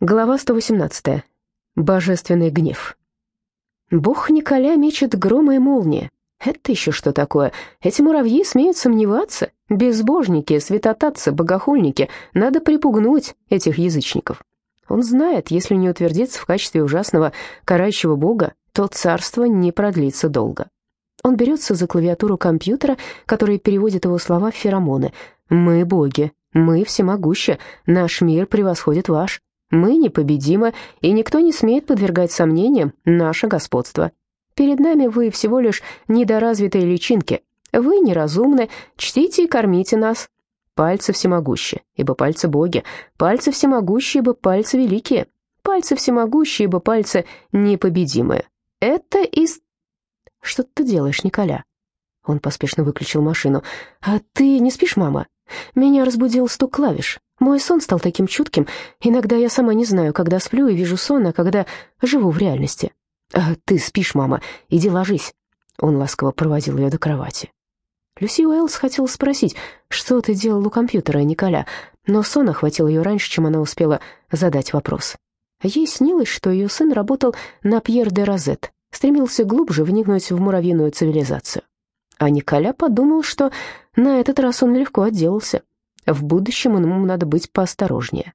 Глава 118. Божественный гнев. Бог Николя мечет громы и молнии. Это еще что такое? Эти муравьи смеют сомневаться? Безбожники, святотатцы, богохульники. Надо припугнуть этих язычников. Он знает, если не утвердиться в качестве ужасного карающего бога, то царство не продлится долго. Он берется за клавиатуру компьютера, который переводит его слова в феромоны. «Мы боги, мы всемогущи, наш мир превосходит ваш». Мы непобедимы, и никто не смеет подвергать сомнениям наше господство. Перед нами вы всего лишь недоразвитые личинки. Вы неразумны, чтите и кормите нас. Пальцы всемогущие, ибо пальцы боги. Пальцы всемогущие, ибо пальцы великие. Пальцы всемогущие, ибо пальцы непобедимые. Это из... Что ты делаешь, Николя? Он поспешно выключил машину. «А ты не спишь, мама?» Меня разбудил стук клавиш. Мой сон стал таким чутким. Иногда я сама не знаю, когда сплю и вижу сон, а когда живу в реальности. «А ты спишь, мама, иди ложись». Он ласково проводил ее до кровати. Люси Уэллс хотела спросить, что ты делал у компьютера, Николя, но сон охватил ее раньше, чем она успела задать вопрос. Ей снилось, что ее сын работал на Пьер де Розет, стремился глубже вникнуть в муравьиную цивилизацию. А Николя подумал, что на этот раз он легко отделался. В будущем ему надо быть поосторожнее.